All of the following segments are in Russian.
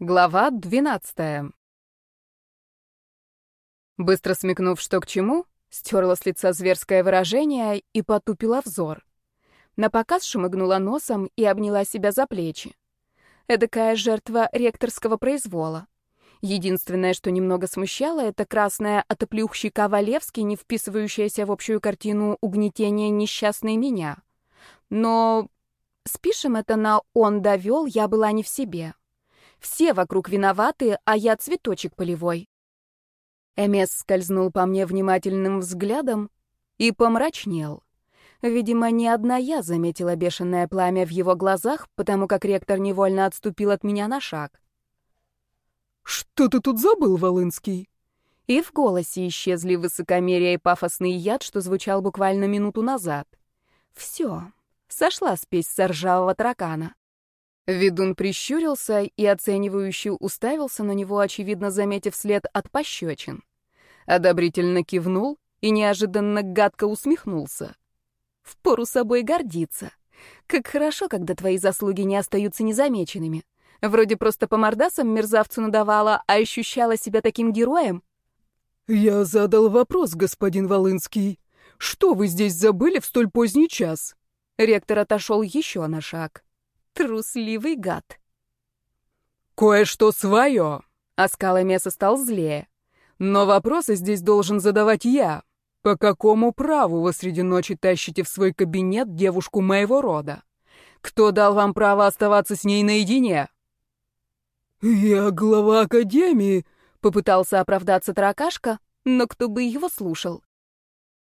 Глава 12. Быстро смекнув, что к чему, стерла с лица зверское выражение и потупила взор. На показ шмыгнула носом и обняла себя за плечи. Эдакая жертва ректорского произвола. Единственное, что немного смущало, это красная отоплюх Валевский, не вписывающаяся в общую картину угнетения несчастной меня. Но спишем это на «он довел», я была не в себе. Все вокруг виноваты, а я цветочек полевой. Эмес скользнул по мне внимательным взглядом и помрачнел. Видимо, не одна я заметила бешеное пламя в его глазах, потому как ректор невольно отступил от меня на шаг. «Что ты тут забыл, Волынский?» И в голосе исчезли высокомерие и пафосный яд, что звучал буквально минуту назад. Все, сошла спесь с ржавого таракана. Ведун прищурился и оценивающе уставился на него, очевидно заметив след от пощечин. Одобрительно кивнул и неожиданно гадко усмехнулся. Впору собой гордиться. Как хорошо, когда твои заслуги не остаются незамеченными. Вроде просто по мордасам мерзавцу надавала, а ощущала себя таким героем. «Я задал вопрос, господин Волынский. Что вы здесь забыли в столь поздний час?» Ректор отошел еще на шаг. Трусливый гад. «Кое-что свое!» А скаломеса стал злее. «Но вопросы здесь должен задавать я. По какому праву вы среди ночи тащите в свой кабинет девушку моего рода? Кто дал вам право оставаться с ней наедине?» «Я глава Академии», — попытался оправдаться Таракашка, но кто бы его слушал.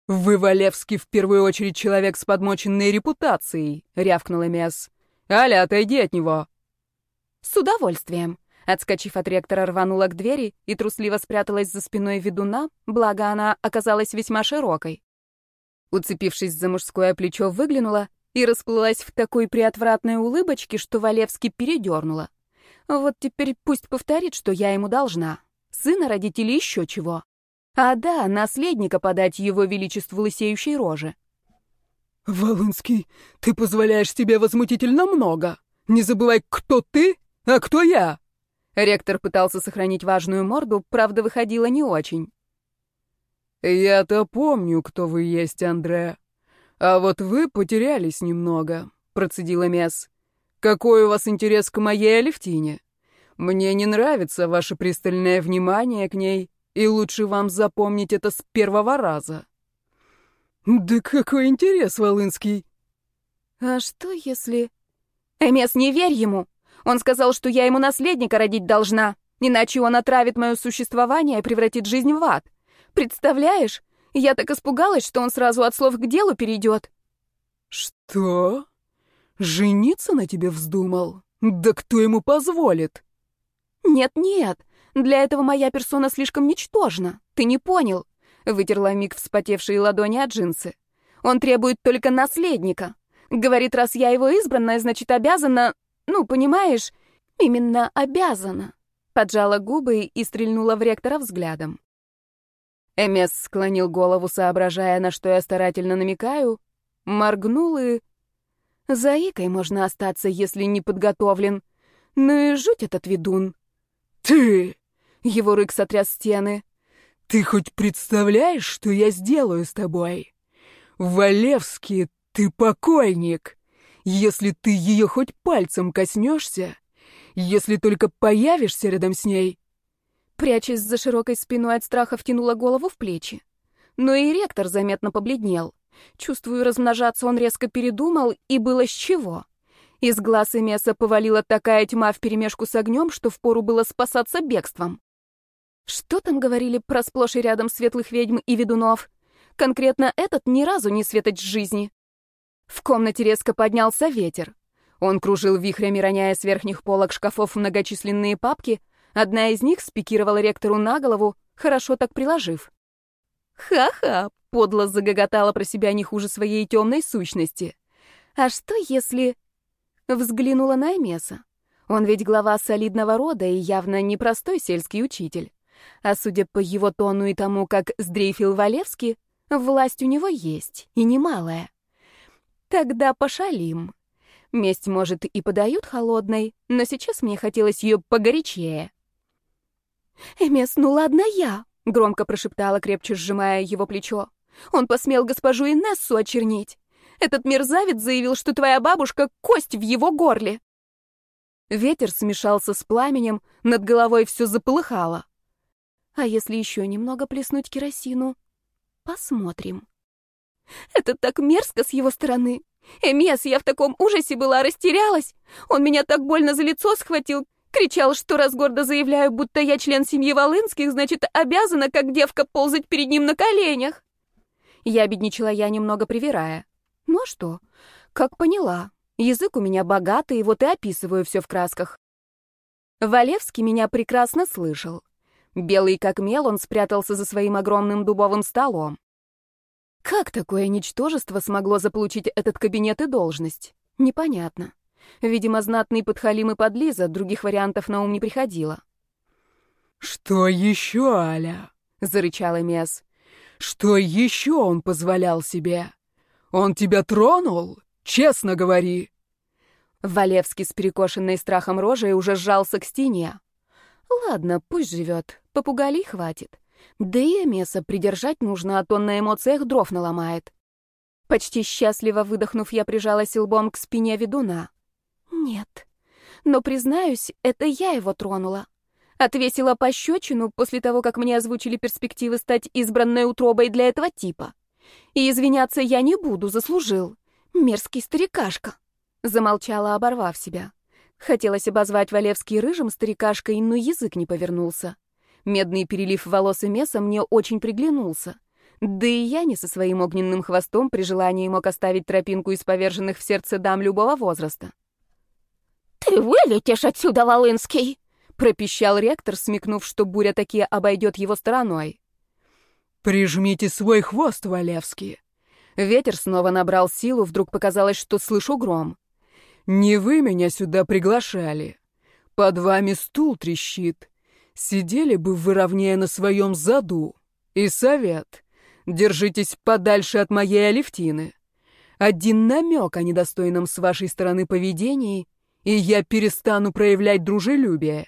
«Вы, Валевский, в первую очередь человек с подмоченной репутацией», — рявкнула Мес. «Аля, отойди от него!» «С удовольствием!» Отскочив от ректора, рванула к двери и трусливо спряталась за спиной ведуна, благо она оказалась весьма широкой. Уцепившись за мужское плечо, выглянула и расплылась в такой приотвратной улыбочке, что Валевский передернула. Вот теперь пусть повторит, что я ему должна. Сына родить или еще чего. А да, наследника подать его величеству лысеющей роже. «Волынский, ты позволяешь себе возмутительно много. Не забывай, кто ты, а кто я!» Ректор пытался сохранить важную морду, правда, выходило не очень. «Я-то помню, кто вы есть, Андре. А вот вы потерялись немного», — процедила Мес. «Какой у вас интерес к моей Алевтине? Мне не нравится ваше пристальное внимание к ней, и лучше вам запомнить это с первого раза». «Да какой интерес, Волынский!» «А что если...» «Эмес, не верь ему! Он сказал, что я ему наследника родить должна, иначе он отравит мое существование и превратит жизнь в ад. Представляешь? Я так испугалась, что он сразу от слов к делу перейдет». «Что? Жениться на тебе вздумал? Да кто ему позволит?» «Нет-нет, для этого моя персона слишком ничтожна. Ты не понял. Вытерла миг вспотевшие ладони от джинсы. Он требует только наследника. Говорит, раз я его избранная, значит, обязана... Ну, понимаешь, именно обязана. Поджала губы и стрельнула в ректора взглядом. Эмес склонил голову, соображая, на что я старательно намекаю, моргнул и... Заикой можно остаться, если не подготовлен. Ну и жуть этот ведун. «Ты!» — его рык сотряс стены. Ты хоть представляешь, что я сделаю с тобой? Валевский, ты покойник. Если ты ее хоть пальцем коснешься, если только появишься рядом с ней... Прячась за широкой спиной от страха, втянула голову в плечи. Но и ректор заметно побледнел. Чувствую, размножаться он резко передумал, и было с чего. Из глаз и мяса повалила такая тьма вперемешку с огнем, что впору было спасаться бегством. Что там говорили про сплошь и рядом светлых ведьм и ведунов? Конкретно этот ни разу не светоч жизни. В комнате резко поднялся ветер. Он кружил вихрями, роняя с верхних полок шкафов многочисленные папки. Одна из них спикировала ректору на голову, хорошо так приложив. «Ха-ха!» — подло загоготала про себя не хуже своей темной сущности. «А что если...» Взглянула на Эмеса. Он ведь глава солидного рода и явно непростой сельский учитель. А судя по его тону и тому, как сдрейфил Валевский, власть у него есть, и немалая. Тогда пошалим. Месть, может, и подают холодной, но сейчас мне хотелось ее погорячее. «Эмес, ну ладно я», — громко прошептала, крепче сжимая его плечо. «Он посмел госпожу Инессу очернить. Этот мерзавец заявил, что твоя бабушка — кость в его горле». Ветер смешался с пламенем, над головой все заполыхало. А если еще немного плеснуть керосину? Посмотрим. Это так мерзко с его стороны. Эмес, я в таком ужасе была, растерялась. Он меня так больно за лицо схватил, кричал, что раз гордо заявляю, будто я член семьи Волынских, значит, обязана, как девка, ползать перед ним на коленях. Я бедничала я, немного привирая. Ну а что? Как поняла. Язык у меня богатый, вот и описываю все в красках. Валевский меня прекрасно слышал. Белый как мел, он спрятался за своим огромным дубовым столом. Как такое ничтожество смогло заполучить этот кабинет и должность? Непонятно. Видимо, знатный подхалим и подлиза, других вариантов на ум не приходило. «Что еще, Аля?» — зарычал Эмес. «Что еще он позволял себе? Он тебя тронул? Честно говори!» Валевский с перекошенной страхом рожей уже сжался к стене. «Ладно, пусть живет, попугалей хватит. Да и Эмеса придержать нужно, а то на эмоциях дров наломает. Почти счастливо выдохнув, я прижалась лбом к спине ведуна. Нет. Но, признаюсь, это я его тронула. Отвесила пощечину после того, как мне озвучили перспективы стать избранной утробой для этого типа. И извиняться я не буду, заслужил. Мерзкий старикашка. Замолчала, оборвав себя. Хотелось обозвать Валевский рыжим старикашкой, но язык не повернулся. Медный перелив волос и меса мне очень приглянулся. Да и я не со своим огненным хвостом при желании мог оставить тропинку из поверженных в сердце дам любого возраста. «Ты вылетишь отсюда, Волынский!» — пропищал ректор, смекнув, что буря такие обойдет его стороной. «Прижмите свой хвост, Валевский!» Ветер снова набрал силу, вдруг показалось, что слышу гром. «Не вы меня сюда приглашали. Под вами стул трещит. Сидели бы вы ровнее на своем заду. И совет. Держитесь подальше от моей Алевтины. Один намек о недостойном с вашей стороны поведении, и я перестану проявлять дружелюбие.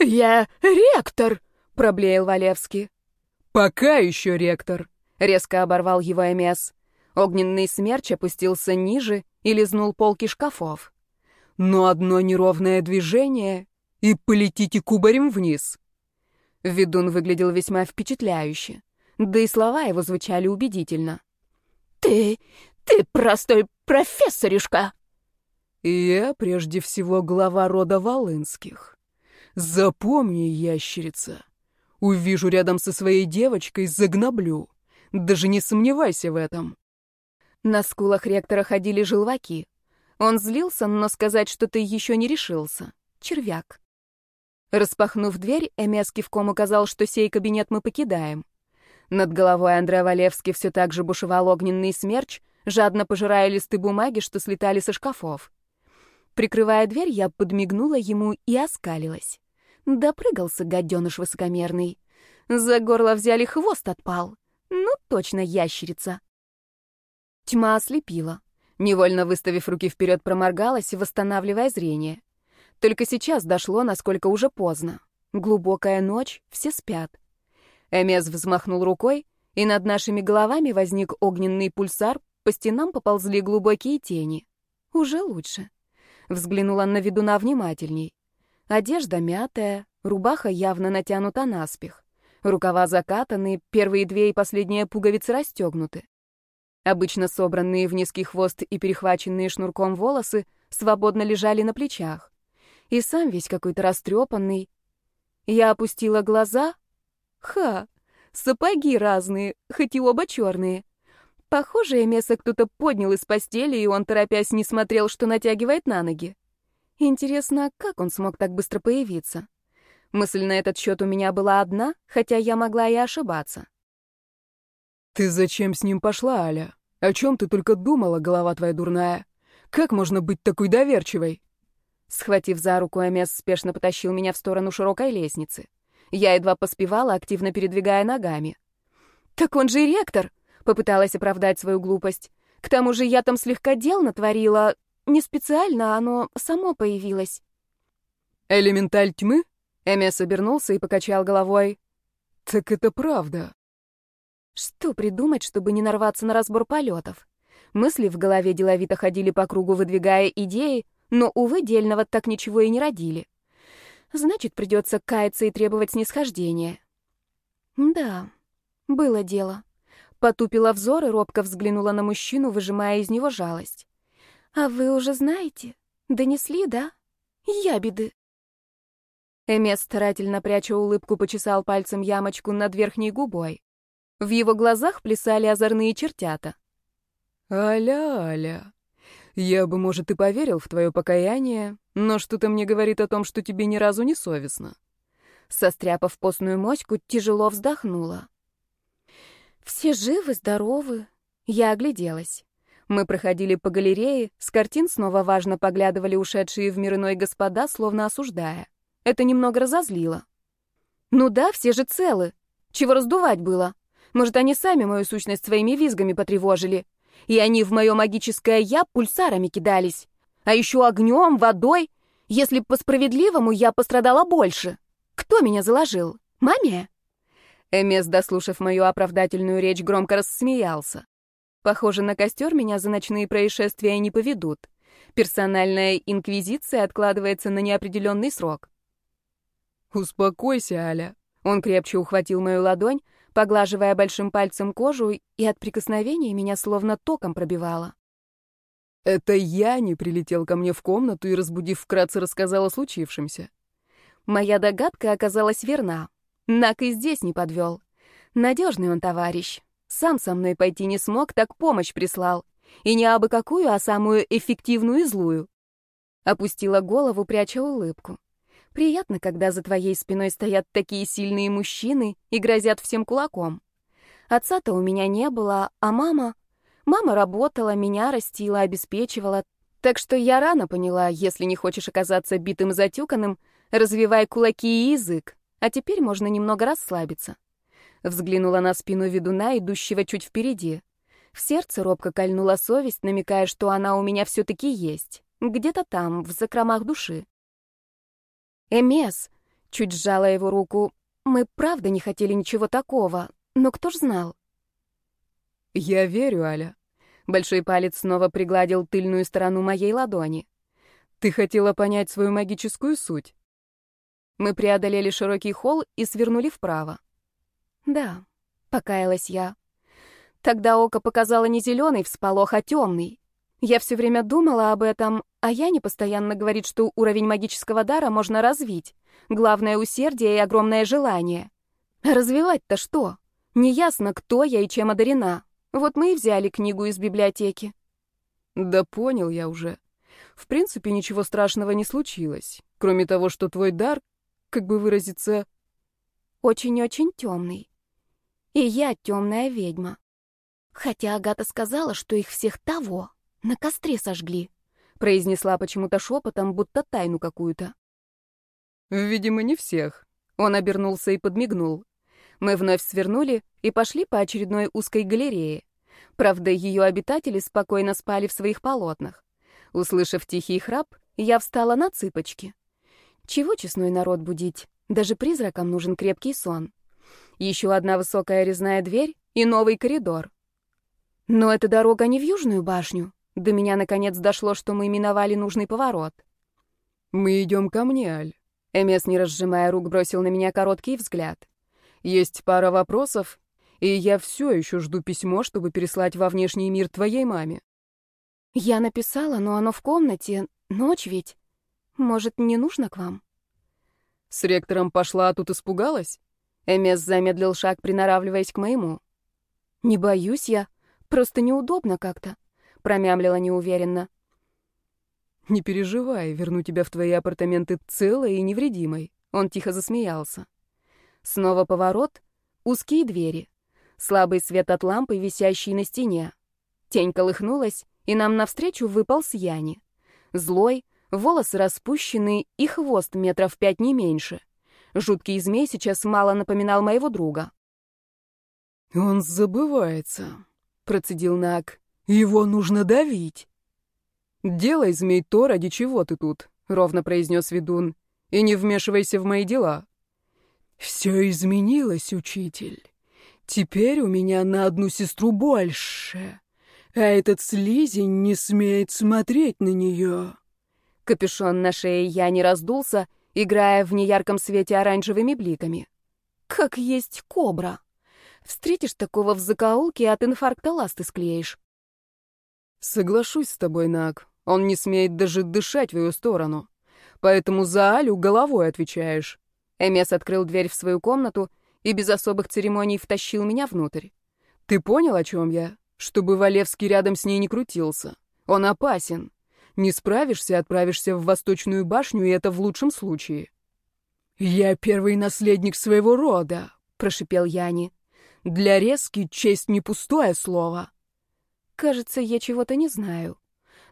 «Я ректор!» — проблеял Валевский. «Пока еще ректор!» — резко оборвал его Эмес. Огненный смерч опустился ниже и лизнул полки шкафов. «Но одно неровное движение, и полетите кубарем вниз. Ведун выглядел весьма впечатляюще, да и слова его звучали убедительно. «Ты... ты простой профессоришка!» «Я прежде всего глава рода Волынских. Запомни, ящерица, увижу рядом со своей девочкой, загноблю. Даже не сомневайся в этом». На скулах ректора ходили желваки. Он злился, но сказать что-то еще не решился. Червяк. Распахнув дверь, Эмес кивком указал, что сей кабинет мы покидаем. Над головой Андрея Валевски все так же бушевал огненный смерч, жадно пожирая листы бумаги, что слетали со шкафов. Прикрывая дверь, я подмигнула ему и оскалилась. Допрыгался гаденыш высокомерный. За горло взяли, хвост отпал. Ну, точно ящерица. Тьма ослепила. Невольно выставив руки вперед, проморгалась, восстанавливая зрение. Только сейчас дошло, насколько уже поздно. Глубокая ночь, все спят. Эмес взмахнул рукой, и над нашими головами возник огненный пульсар, по стенам поползли глубокие тени. Уже лучше. Взглянула на ведуна внимательней. Одежда мятая, рубаха явно натянута наспех. Рукава закатаны, первые две и последняя пуговицы расстегнуты. Обычно собранные в низкий хвост и перехваченные шнурком волосы свободно лежали на плечах и сам весь какой-то растрепанный. Я опустила глаза. Ха, сапоги разные, хоть и оба черные. Похожее мясо кто-то поднял из постели, и он, торопясь, не смотрел, что натягивает на ноги. Интересно, как он смог так быстро появиться? Мысль на этот счет у меня была одна, хотя я могла и ошибаться. «Ты зачем с ним пошла, Аля? О чем ты только думала, голова твоя дурная? Как можно быть такой доверчивой?» Схватив за руку, Эмес спешно потащил меня в сторону широкой лестницы. Я едва поспевала, активно передвигая ногами. «Так он же ректор!» — попыталась оправдать свою глупость. «К тому же я там слегка дел натворила, не специально, оно само появилось. Элементаль тьмы? Эмес обернулся и покачал головой. Так это правда. Что придумать, чтобы не нарваться на разбор полетов? Мысли в голове деловито ходили по кругу, выдвигая идеи, но, увы, дельного так ничего и не родили. Значит, придется каяться и требовать снисхождения. Да, было дело. Потупила взор и робко взглянула на мужчину, выжимая из него жалость. «А вы уже знаете? Донесли, да? Ябеды». Эмес, старательно пряча улыбку, почесал пальцем ямочку над верхней губой. В его глазах плясали озорные чертята. «Аля-аля, я бы, может, и поверил в твое покаяние, но что-то мне говорит о том, что тебе ни разу не совестно». Состряпав постную моську, тяжело вздохнула. «Все живы, здоровы». Я огляделась. Мы проходили по галерее, с картин снова важно поглядывали ушедшие в мир иной господа, словно осуждая. Это немного разозлило. «Ну да, все же целы. Чего раздувать было? Может, они сами мою сущность своими визгами потревожили? И они в мое магическое «я» пульсарами кидались. А еще огнем, водой. Если по справедливому, я пострадала больше. Кто меня заложил? Маме?» Эмес, дослушав мою оправдательную речь, громко рассмеялся. Похоже, на костер меня за ночные происшествия не поведут. Персональная инквизиция откладывается на неопределенный срок. «Успокойся, Аля». Он крепче ухватил мою ладонь, поглаживая большим пальцем кожу, и от прикосновения меня словно током пробивало. «Это я не прилетел ко мне в комнату и, разбудив, вкратце рассказал о случившемся». Моя догадка оказалась верна. Нак и здесь не подвел. Надежный он товарищ. Сам со мной пойти не смог, так помощь прислал. И не абы какую, а самую эффективную и злую. Опустила голову, пряча улыбку. Приятно, когда за твоей спиной стоят такие сильные мужчины и грозят всем кулаком. Отца-то у меня не было, а мама... Мама работала, меня растила, обеспечивала. Так что я рано поняла, если не хочешь оказаться битым затюканным, развивай кулаки и язык а теперь можно немного расслабиться. Взглянула на спину ведуна, идущего чуть впереди. В сердце робко кольнула совесть, намекая, что она у меня все-таки есть. Где-то там, в закромах души. «Эмес!» — чуть сжала его руку. «Мы правда не хотели ничего такого, но кто ж знал?» «Я верю, Аля». Большой палец снова пригладил тыльную сторону моей ладони. «Ты хотела понять свою магическую суть?» Мы преодолели широкий холл и свернули вправо. Да, покаялась я. Тогда око показало не зеленый всполох, а темный. Я все время думала об этом, а я не постоянно говорит, что уровень магического дара можно развить. Главное — усердие и огромное желание. Развивать-то что? Неясно, кто я и чем одарена. Вот мы и взяли книгу из библиотеки. Да понял я уже. В принципе, ничего страшного не случилось. Кроме того, что твой дар, как бы выразиться, очень-очень темный. И я темная ведьма. Хотя Агата сказала, что их всех того на костре сожгли, произнесла почему-то шепотом, будто тайну какую-то. Видимо, не всех. Он обернулся и подмигнул. Мы вновь свернули и пошли по очередной узкой галерее. Правда, ее обитатели спокойно спали в своих полотнах. Услышав тихий храп, я встала на цыпочки. Чего честной народ будить? Даже призракам нужен крепкий сон. Еще одна высокая резная дверь и новый коридор. Но эта дорога не в Южную башню. До меня наконец дошло, что мы миновали нужный поворот. «Мы идем ко мне, Аль». Эмес, не разжимая рук, бросил на меня короткий взгляд. «Есть пара вопросов, и я все еще жду письмо, чтобы переслать во внешний мир твоей маме». «Я написала, но оно в комнате. Ночь ведь». Может, не нужно к вам?» С ректором пошла, а тут испугалась? Эмес замедлил шаг, приноравливаясь к моему. «Не боюсь я. Просто неудобно как-то», — промямлила неуверенно. «Не переживай, верну тебя в твои апартаменты целой и невредимой», — он тихо засмеялся. Снова поворот, узкие двери, слабый свет от лампы, висящей на стене. Тень колыхнулась, и нам навстречу выпал Яни. Злой, Волосы распущены и хвост метров пять не меньше. Жуткий змей сейчас мало напоминал моего друга. «Он забывается», — процедил Нак. «Его нужно давить». «Делай, змей, то, ради чего ты тут», — ровно произнес ведун, — «и не вмешивайся в мои дела». «Все изменилось, учитель. Теперь у меня на одну сестру больше, а этот слизень не смеет смотреть на нее». Капюшон на шее я не раздулся, играя в неярком свете оранжевыми бликами. Как есть кобра. Встретишь такого в закоулке, от инфаркта ласты склеишь. Соглашусь с тобой, Наг. Он не смеет даже дышать в твою сторону. Поэтому за Алю головой отвечаешь. Эмес открыл дверь в свою комнату и без особых церемоний втащил меня внутрь. Ты понял, о чем я? Чтобы Валевский рядом с ней не крутился. Он опасен. Не справишься, отправишься в Восточную башню, и это в лучшем случае. «Я первый наследник своего рода», — прошипел Яни. «Для резки честь не пустое слово». Кажется, я чего-то не знаю.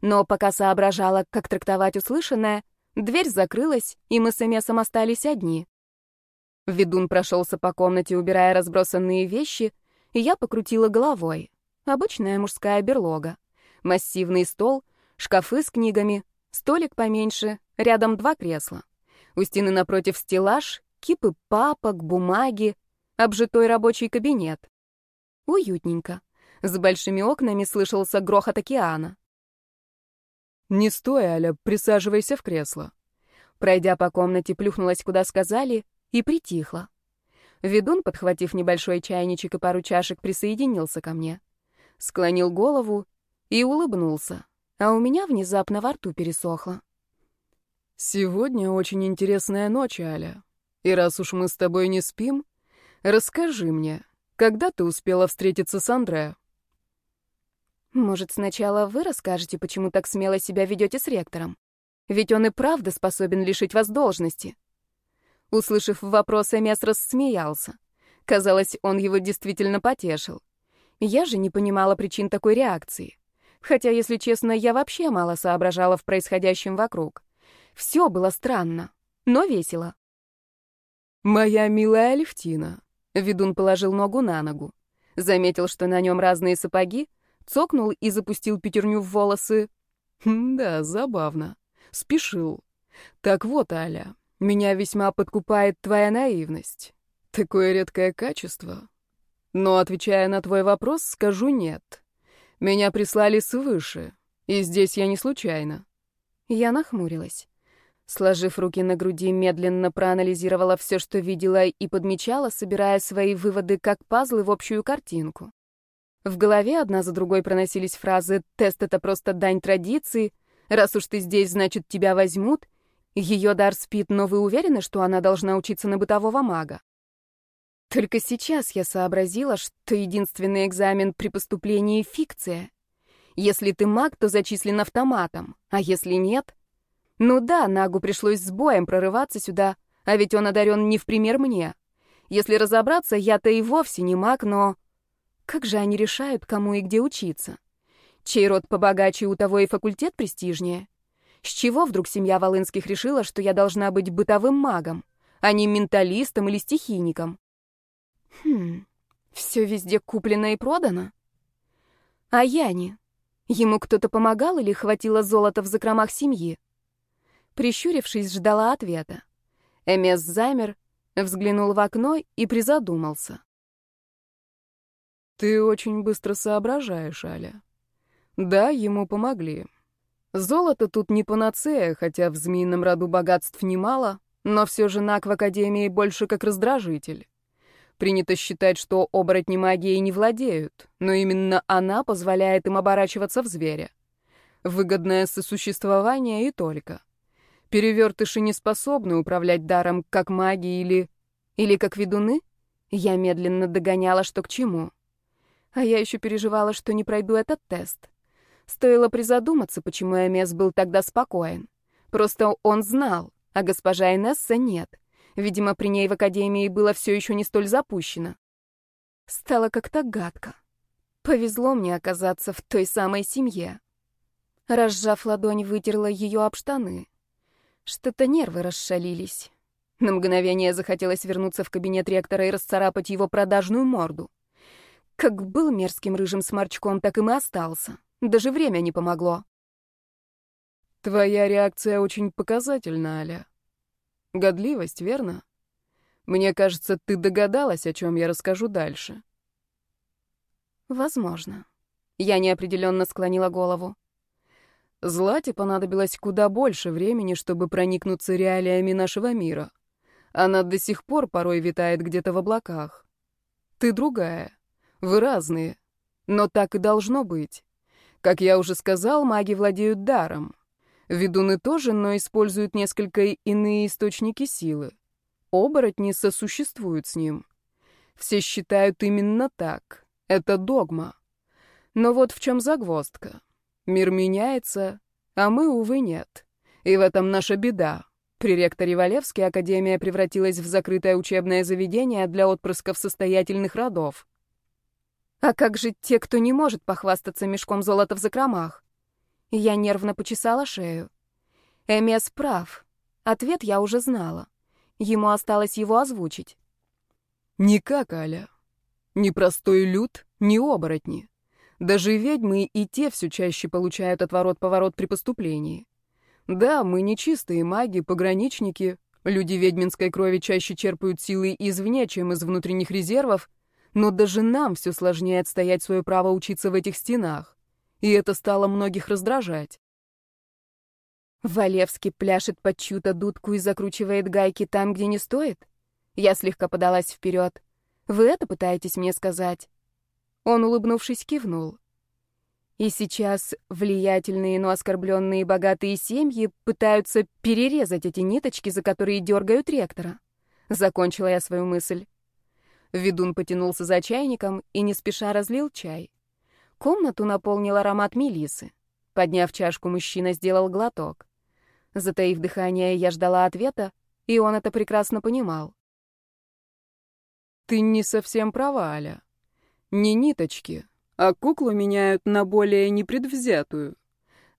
Но пока соображала, как трактовать услышанное, дверь закрылась, и мы с Эмесом остались одни. Ведун прошелся по комнате, убирая разбросанные вещи, и я покрутила головой. Обычная мужская берлога. Массивный стол, шкафы с книгами, столик поменьше, рядом два кресла. У стены напротив стеллаж, кипы папок, бумаги, обжитой рабочий кабинет. Уютненько. С большими окнами слышался грохот океана. «Не стой, Аля, присаживайся в кресло». Пройдя по комнате, плюхнулась, куда сказали, и притихла. Ведун, подхватив небольшой чайничек и пару чашек, присоединился ко мне. Склонил голову и улыбнулся, а у меня внезапно во рту пересохло. «Сегодня очень интересная ночь, Аля. И раз уж мы с тобой не спим, расскажи мне, когда ты успела встретиться с Андре?» Может, сначала вы расскажете, почему так смело себя ведете с ректором? Ведь он и правда способен лишить вас должности. Услышав вопрос, Эмес рассмеялся. Казалось, он его действительно потешил. Я же не понимала причин такой реакции. Хотя, если честно, я вообще мало соображала в происходящем вокруг. Все было странно, но весело. «Моя милая Алевтина», — ведун положил ногу на ногу. Заметил, что на нем разные сапоги, цокнул и запустил пятерню в волосы. Да, забавно. Спешил. Так вот, Аля, меня весьма подкупает твоя наивность. Такое редкое качество. Но, отвечая на твой вопрос, скажу нет. Меня прислали свыше, и здесь я не случайно. Я нахмурилась. Сложив руки на груди, медленно проанализировала все, что видела, и подмечала, собирая свои выводы как пазлы в общую картинку. В голове одна за другой проносились фразы «тест — это просто дань традиции», «раз уж ты здесь, значит, тебя возьмут», «ее дар спит, но вы уверены, что она должна учиться на бытового мага?» Только сейчас я сообразила, что единственный экзамен при поступлении — фикция. Если ты маг, то зачислен автоматом, а если нет... Ну да, Нагу пришлось с боем прорываться сюда, а ведь он одарен не в пример мне. Если разобраться, я-то и вовсе не маг, но... Как же они решают, кому и где учиться? Чей род побогаче, у того и факультет престижнее? С чего вдруг семья Волынских решила, что я должна быть бытовым магом, а не менталистом или стихийником? Хм, все везде куплено и продано? А Яне? Ему кто-то помогал или хватило золота в закромах семьи? Прищурившись, ждала ответа. Эмес замер, взглянул в окно и призадумался. Ты очень быстро соображаешь, Аля. Да, ему помогли. Золото тут не панацея, хотя в змеином роду богатств немало, но все же Нак в Академии больше как раздражитель. Принято считать, что оборотни магией не владеют, но именно она позволяет им оборачиваться в зверя. Выгодное сосуществование и только. Перевертыши не способны управлять даром, как маги или... Или как ведуны? Я медленно догоняла, что к чему. А я еще переживала, что не пройду этот тест. Стоило призадуматься, почему Эмес был тогда спокоен. Просто он знал, а госпожа Инесса нет. Видимо, при ней в академии было все еще не столь запущено. Стало как-то гадко. Повезло мне оказаться в той самой семье. Разжав ладонь, вытерла ее об штаны. Что-то нервы расшалились. На мгновение захотелось вернуться в кабинет ректора и расцарапать его продажную морду. Как был мерзким рыжим сморчком, так им и остался. Даже время не помогло. Твоя реакция очень показательна, Аля. Годливость, верно? Мне кажется, ты догадалась, о чем я расскажу дальше. Возможно. Я неопределенно склонила голову. Злате понадобилось куда больше времени, чтобы проникнуться реалиями нашего мира. Она до сих пор порой витает где-то в облаках. Ты другая. Вы разные. Но так и должно быть. Как я уже сказал, маги владеют даром. Ведуны тоже, но используют несколько иные источники силы. Оборотни сосуществуют с ним. Все считают именно так. Это догма. Но вот в чем загвоздка. Мир меняется, а мы, увы, нет. И в этом наша беда. При ректоре Валевске Академия превратилась в закрытое учебное заведение для отпрысков состоятельных родов. А как же те, кто не может похвастаться мешком золота в закромах? Я нервно почесала шею. Эмес прав. Ответ я уже знала. Ему осталось его озвучить. Никак, Аля. Ни простой люд, ни оборотни. Даже ведьмы и те все чаще получают отворот-поворот при поступлении. Да, мы не чистые маги, пограничники. Люди ведьминской крови чаще черпают силы извне, чем из внутренних резервов, но даже нам все сложнее отстоять свое право учиться в этих стенах и это стало многих раздражать. Валевский пляшет под чью-то дудку и закручивает гайки там, где не стоит? Я слегка подалась вперед. Вы это пытаетесь мне сказать? Он, улыбнувшись, кивнул. И сейчас влиятельные, но оскорбленные богатые семьи пытаются перерезать эти ниточки, за которые дергают ректора. Закончила я свою мысль. Ведун потянулся за чайником и не спеша разлил чай. Комнату наполнил аромат мелисы. Подняв чашку, мужчина сделал глоток. Затаив дыхание, я ждала ответа, и он это прекрасно понимал. «Ты не совсем права, Аля. Не ниточки, а куклу меняют на более непредвзятую,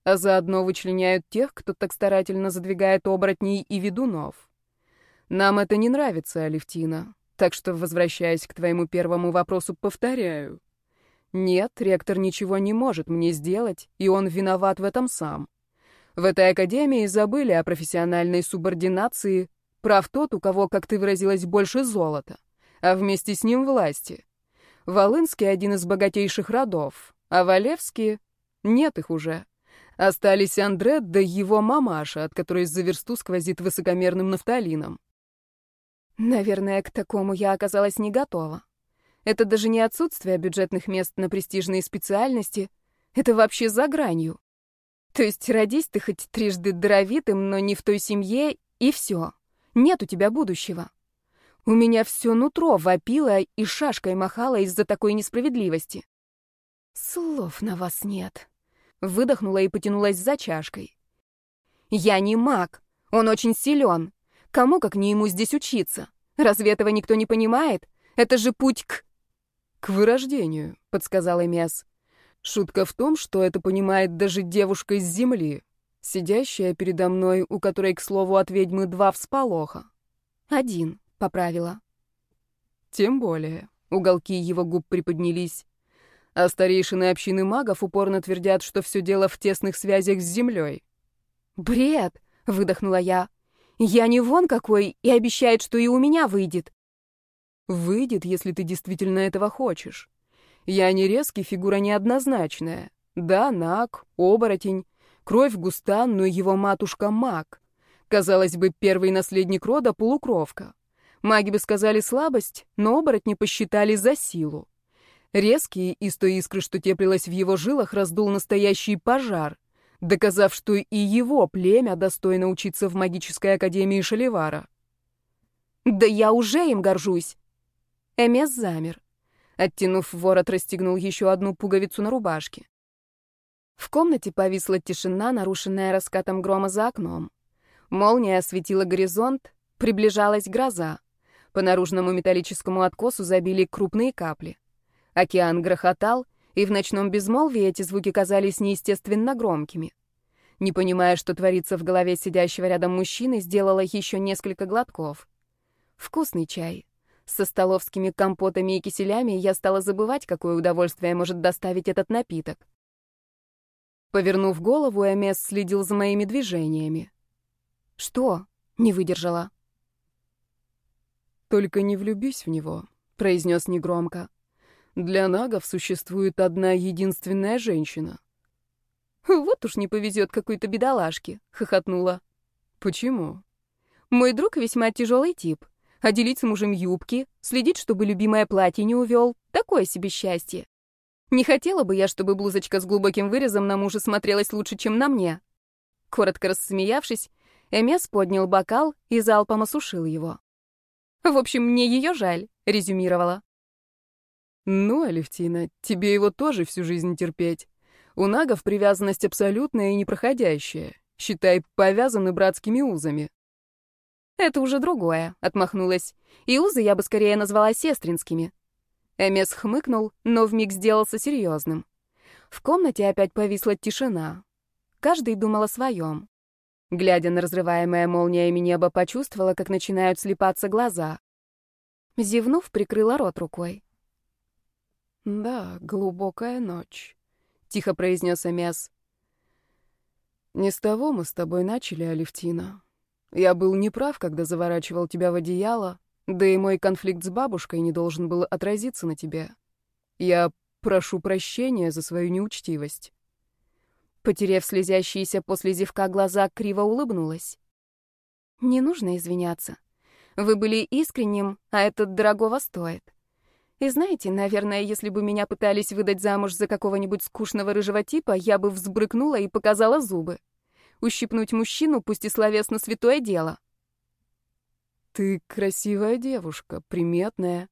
а заодно вычленяют тех, кто так старательно задвигает оборотней и ведунов. Нам это не нравится, Алевтина, так что, возвращаясь к твоему первому вопросу, повторяю. Нет, ректор ничего не может мне сделать, и он виноват в этом сам. В этой академии забыли о профессиональной субординации, прав тот, у кого, как ты выразилась, больше золота, а вместе с ним власти. Волынский один из богатейших родов, а Валевский нет их уже. Остались Андре да его мамаша, от которой за версту сквозит высокомерным нафталином. Наверное, к такому я оказалась не готова. Это даже не отсутствие бюджетных мест на престижные специальности, это вообще за гранью. То есть родись ты хоть трижды даровитым, но не в той семье, и все. Нет у тебя будущего. У меня все нутро вопило и шашкой махало из-за такой несправедливости. Слов на вас нет. Выдохнула и потянулась за чашкой. Я не маг, он очень силен. Кому, как не ему, здесь учиться? Разве этого никто не понимает? Это же путь к... «К вырождению», — подсказал Эмиас. Шутка в том, что это понимает даже девушка из земли, сидящая передо мной, у которой, к слову, от ведьмы два всполоха. «Один», — поправила. Тем более. Уголки его губ приподнялись. А старейшины общины магов упорно твердят, что все дело в тесных связях с землей. «Бред!» — выдохнула я. «Я не вон какой, и обещает, что и у меня выйдет». Выйдет, если ты действительно этого хочешь. Я не резкий, фигура неоднозначная. Да, наг, оборотень, кровь густа, но его матушка маг. Казалось бы, первый наследник рода — полукровка. Маги бы сказали слабость, но оборотни посчитали за силу. Резкий из той искры, что теплилась в его жилах, раздул настоящий пожар, доказав, что и его племя достойно учиться в магической академии Шаливара. «Да я уже им горжусь!» Эмес замер. Оттянув ворот, расстегнул еще одну пуговицу на рубашке. В комнате повисла тишина, нарушенная раскатом грома за окном. Молния осветила горизонт, приближалась гроза. По наружному металлическому откосу забили крупные капли. Океан грохотал, и в ночном безмолвии эти звуки казались неестественно громкими. Не понимая, что творится в голове сидящего рядом мужчины, сделала еще несколько глотков. Вкусный чай, со столовскими компотами и киселями я стала забывать, какое удовольствие может доставить этот напиток. Повернув голову, Эмес следил за моими движениями. «Что?» — не выдержала. «Только не влюбись в него», — произнес негромко. «Для нагов существует одна единственная женщина». «Вот уж не повезет какой-то бедолажке», — хохотнула. «Почему?» «Мой друг весьма тяжелый тип. А делить с мужем юбки, следить, чтобы любимое платье не увел — такое себе счастье. Не хотела бы я, чтобы блузочка с глубоким вырезом на муже смотрелась лучше, чем на мне». Коротко рассмеявшись, Эмес поднял бокал и залпом осушил его. «В общем, мне ее жаль», — резюмировала. «Ну, Алевтина, тебе его тоже всю жизнь терпеть. У нагов привязанность абсолютная и непроходящая. Считай, повязаны братскими узами». «Это уже другое», — отмахнулась. «И узы я бы скорее назвала сестринскими». Эмес хмыкнул, но вмиг сделался серьезным. В комнате опять повисла тишина. Каждый думал о своем. Глядя на разрываемое молниями небо, почувствовала, как начинают слепаться глаза. Зевнув, прикрыла рот рукой. «Да, глубокая ночь», — тихо произнес Эмес. «Не с того мы с тобой начали, Алевтина. Я был неправ, когда заворачивал тебя в одеяло, да и мой конфликт с бабушкой не должен был отразиться на тебе. Я прошу прощения за свою неучтивость». Потерев слезящиеся после зевка глаза, криво улыбнулась. «Не нужно извиняться. Вы были искренним, а этот дорогого стоит. И знаете, наверное, если бы меня пытались выдать замуж за какого-нибудь скучного рыжего типа, я бы взбрыкнула и показала зубы. Ущипнуть мужчину, пусть и словесно святое дело. «Ты красивая девушка, приметная».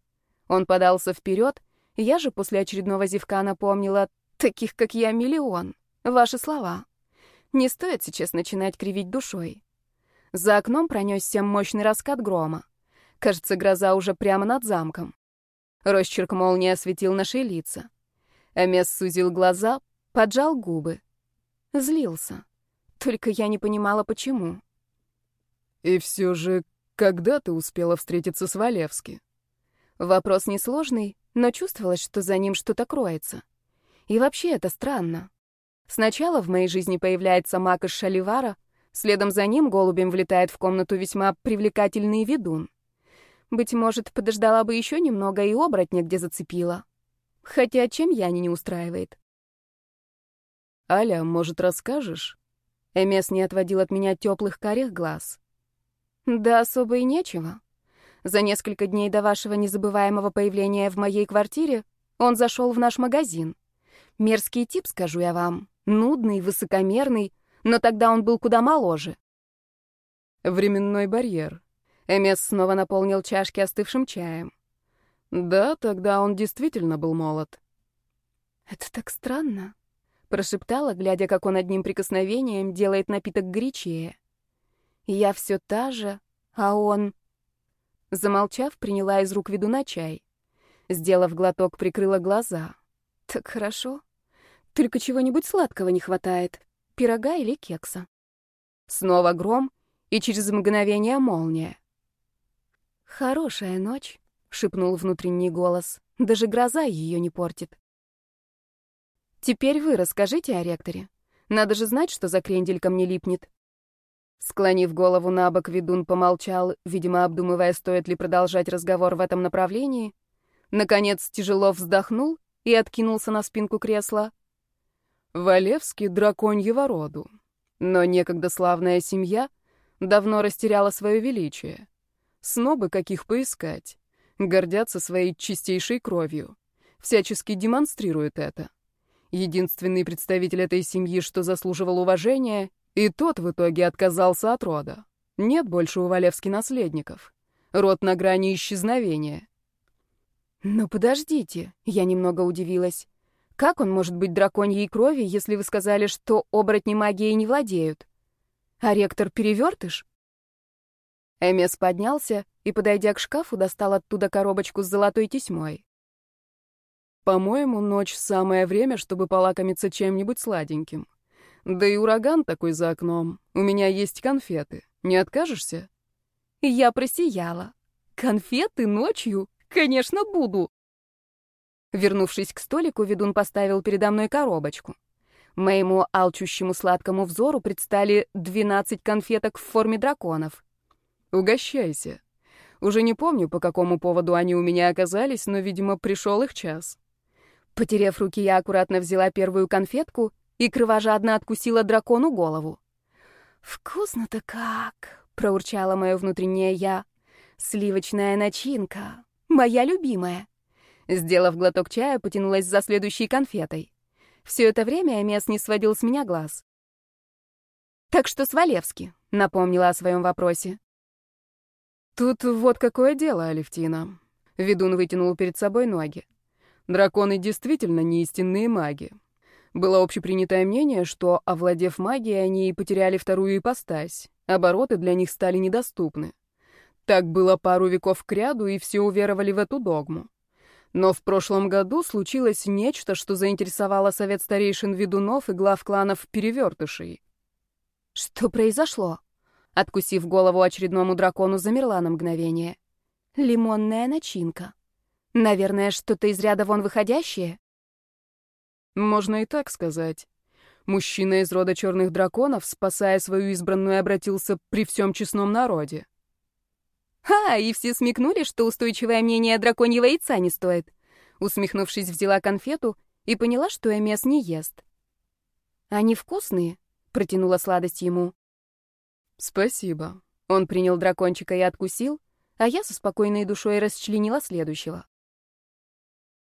Он подался вперед, я же после очередного зевка напомнила, таких, как я, миллион. Ваши слова. Не стоит сейчас начинать кривить душой. За окном пронесся мощный раскат грома. Кажется, гроза уже прямо над замком. Росчерк молнии осветил наши лица. Эмес сузил глаза, поджал губы. Злился. Только я не понимала, почему. «И все же, когда ты успела встретиться с Валевски?» Вопрос несложный, но чувствовалось, что за ним что-то кроется. И вообще это странно. Сначала в моей жизни появляется маг из Шаливара, следом за ним голубем влетает в комнату весьма привлекательный ведун. Быть может, подождала бы еще немного и оборотня где зацепила. Хотя чем я не устраивает. «Аля, может, расскажешь?» Эмес не отводил от меня теплых карих глаз. Да особо и нечего. За несколько дней до вашего незабываемого появления в моей квартире он зашел в наш магазин. Мерзкий тип, скажу я вам. Нудный, высокомерный, но тогда он был куда моложе. Временной барьер. Эмес снова наполнил чашки остывшим чаем. Да, тогда он действительно был молод. Это так странно. Прошептала, глядя, как он одним прикосновением делает напиток горячее. Я все та же, а он... Замолчав, приняла из рук ведуна чай. Сделав глоток, прикрыла глаза. Так хорошо. Только чего-нибудь сладкого не хватает. Пирога или кекса. Снова гром, и через мгновение молния. «Хорошая ночь», — шепнул внутренний голос. «Даже гроза ее не портит». Теперь вы расскажите о ректоре. Надо же знать, что за крендель ко мне липнет. Склонив голову на бок, ведун помолчал, видимо, обдумывая, стоит ли продолжать разговор в этом направлении. Наконец, тяжело вздохнул и откинулся на спинку кресла. Валевский — драконьего роду. Но некогда славная семья давно растеряла свое величие. Снобы каких поискать. Гордятся своей чистейшей кровью. Всячески демонстрируют это единственный представитель этой семьи, что заслуживал уважения, и тот в итоге отказался от рода. Нет больше у Валевски наследников. Род на грани исчезновения. «Ну подождите», — я немного удивилась. «Как он может быть драконьей крови, если вы сказали, что оборотни магией не владеют? А ректор перевертыш?» Эмес поднялся и, подойдя к шкафу, достал оттуда коробочку с золотой тесьмой. По-моему, ночь — самое время, чтобы полакомиться чем-нибудь сладеньким. Да и ураган такой за окном. У меня есть конфеты. Не откажешься? Я просияла. Конфеты ночью? Конечно, буду. Вернувшись к столику, ведун поставил передо мной коробочку. Моему алчущему сладкому взору предстали 12 конфеток в форме драконов. «Угощайся. Уже не помню, по какому поводу они у меня оказались, но, видимо, пришел их час». Потерев руки, я аккуратно взяла первую конфетку и кровожадно откусила дракону голову. «Вкусно-то как!» — проурчала мое внутреннее «я». «Сливочная начинка. Моя любимая». Сделав глоток чая, потянулась за следующей конфетой. Все это время Эмес не сводил с меня глаз. «Так что Свалевски», — напомнила о своем вопросе. «Тут вот какое дело, Алевтина». Ведун вытянул перед собой ноги. «Драконы действительно не истинные маги. Было общепринятое мнение, что, овладев магией, они и потеряли вторую ипостась. Обороты для них стали недоступны. Так было пару веков кряду, и все уверовали в эту догму. Но в прошлом году случилось нечто, что заинтересовало совет старейшин ведунов и глав кланов перевертышей. Что произошло? Откусив голову очередному дракону, замерла на мгновение. Лимонная начинка. Наверное, что-то из ряда вон выходящее? Можно и так сказать. Мужчина из рода черных драконов, спасая свою избранную, обратился при всем честном народе. «Ха, и все смекнули, что устойчивое мнение драконьего яйца не стоит». Усмехнувшись, взяла конфету и поняла, что Эмес не ест. «Они вкусные», — протянула сладость ему. «Спасибо». Он принял дракончика и откусил, а я со спокойной душой расчленила следующего.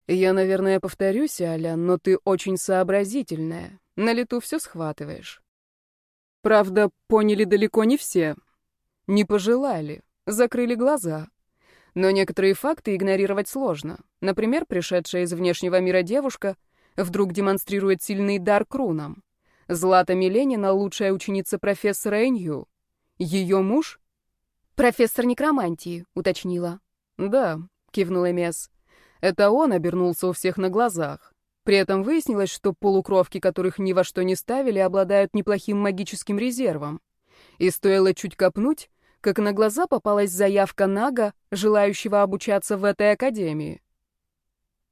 «Я, наверное, повторюсь, Аля, но ты очень сообразительная. На лету все схватываешь. Правда, поняли далеко не все. Не пожелали закрыли глаза. Но некоторые факты игнорировать сложно. Например, пришедшая из внешнего мира девушка вдруг демонстрирует сильный дар к рунам. Злата Миленина — лучшая ученица профессора Энью. Ее муж — профессор некромантии, уточнила. Да, кивнул Эмес. Это он обернулся у всех на глазах. При этом выяснилось, что полукровки, которых ни во что не ставили, обладают неплохим магическим резервом. И стоило чуть копнуть, как на глаза попалась заявка Нага, желающего обучаться в этой академии.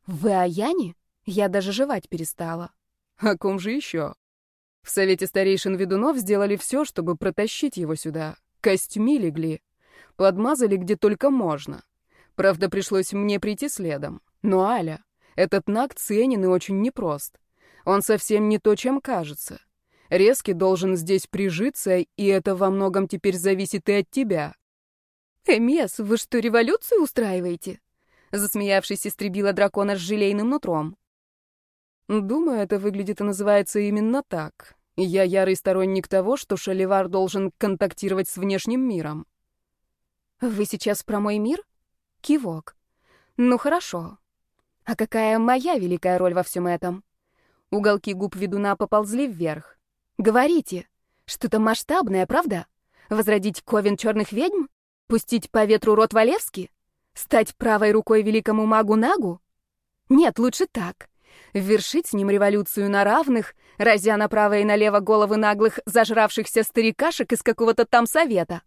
В Аяне? Я даже жевать перестала. О ком же еще? В совете старейшин ведунов сделали все, чтобы протащить его сюда. Костьми легли. Подмазали где только можно. Правда, пришлось мне прийти следом. Но, Аля, этот Наг ценен и очень непрост. Он совсем не то, чем кажется. Резкий должен здесь прижиться, и это во многом теперь зависит и от тебя. «Эмес, вы что, революцию устраиваете?» Засмеявшись, истребила дракона с желейным нутром. Думаю, это выглядит и называется именно так. Я ярый сторонник того, что Шаливар должен контактировать с внешним миром. Вы сейчас про мой мир? Кивок. Ну хорошо. А какая моя великая роль во всем этом? Уголки губ ведуна поползли вверх. Говорите. Что-то масштабное, правда? Возродить ковен черных ведьм? Пустить по ветру рот Валевски? Стать правой рукой великому магу Нагу? Нет, лучше так. Вершить с ним революцию на равных, разя направо и налево головы наглых, зажравшихся старикашек из какого-то там совета.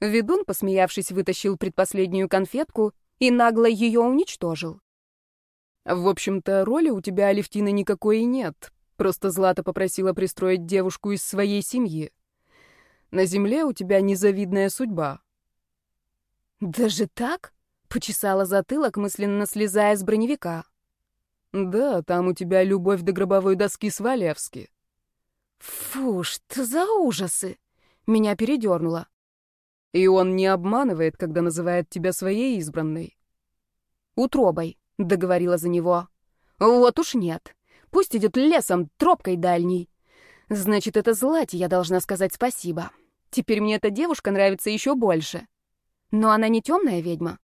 Ведун, посмеявшись, вытащил предпоследнюю конфетку и нагло ее уничтожил. В общем-то, роли у тебя, Алевтины, никакой и нет. Просто Злата попросила пристроить девушку из своей семьи. На земле у тебя незавидная судьба. Даже так? Почесала затылок, мысленно слезая с броневика. Да, там у тебя любовь до гробовой доски с Валевски. Фу, что за ужасы! Меня передернуло. И он не обманывает, когда называет тебя своей избранной. Утробой, договорила за него. Вот уж нет. Пусть идет лесом, тропкой дальней. Значит, это Злате я должна сказать спасибо. Теперь мне эта девушка нравится еще больше. Но она не темная ведьма.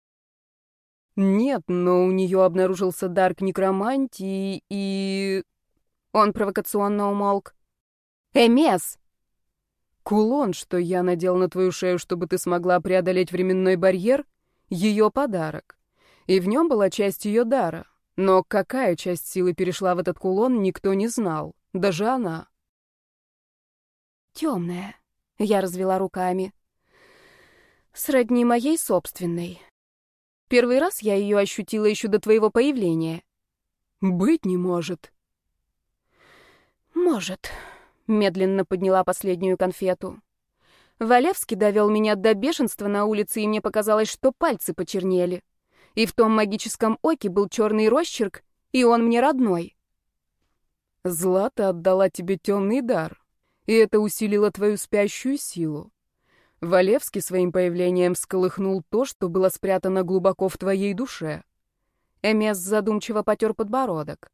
Нет, но у нее обнаружился дар к некромантии и... Он провокационно умолк. Эмес! Кулон, что я надел на твою шею, чтобы ты смогла преодолеть временной барьер, ее подарок. И в нем была часть ее дара. Но какая часть силы перешла в этот кулон, никто не знал. Даже она. Темная. Я развела руками. Сродни моей собственной. Первый раз я ее ощутила еще до твоего появления. Быть не может. Может. Медленно подняла последнюю конфету. Валевский довел меня до бешенства на улице, и мне показалось, что пальцы почернели. И в том магическом оке был черный росчерк, и он мне родной. Злата отдала тебе темный дар, и это усилило твою спящую силу. Валевский своим появлением всколыхнул то, что было спрятано глубоко в твоей душе. Эмес задумчиво потер подбородок.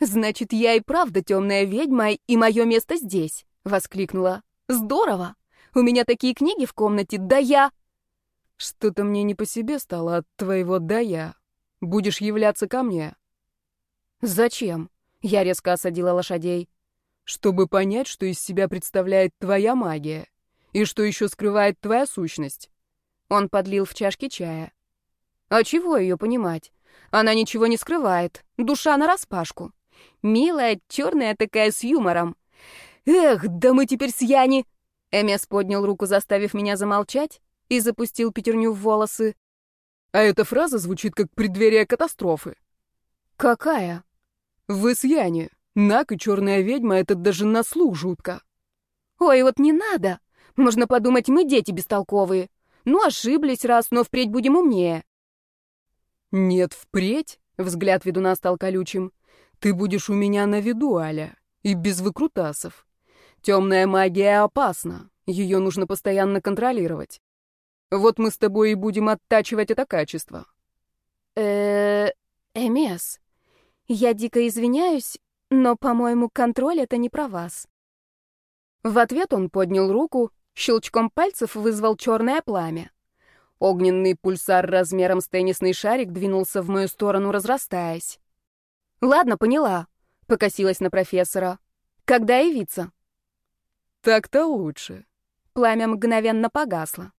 «Значит, я и правда темная ведьма, и мое место здесь!» — воскликнула. «Здорово! У меня такие книги в комнате, да я...» «Что-то мне не по себе стало от твоего «да я». Будешь являться ко мне». «Зачем?» — я резко осадила лошадей. «Чтобы понять, что из себя представляет твоя магия, и что еще скрывает твоя сущность». Он подлил в чашки чая. «А чего ее понимать? Она ничего не скрывает, душа нараспашку. Милая, черная такая с юмором. Эх, да мы теперь с Яни... Эмес поднял руку, заставив меня замолчать, и запустил пятерню в волосы. А эта фраза звучит как преддверие катастрофы. Какая? Вы с Яни. Нак и черная ведьма — это даже на слух жутко. Ой, вот не надо. Можно подумать, мы дети бестолковые. Ну, ошиблись раз, но впредь будем умнее. Нет, впредь, взгляд ведуна стал колючим. Ты будешь у меня на виду, Аля, и без выкрутасов. Темная магия опасна, ее нужно постоянно контролировать. Вот мы с тобой и будем оттачивать это качество. э Эмес, я дико извиняюсь, но, по-моему, контроль — это не про вас. В ответ он поднял руку, щелчком пальцев вызвал черное пламя. Огненный пульсар размером с теннисный шарик двинулся в мою сторону, разрастаясь. «Ладно, поняла», — покосилась на профессора. «Когда явиться?» «Так-то лучше». Пламя мгновенно погасло.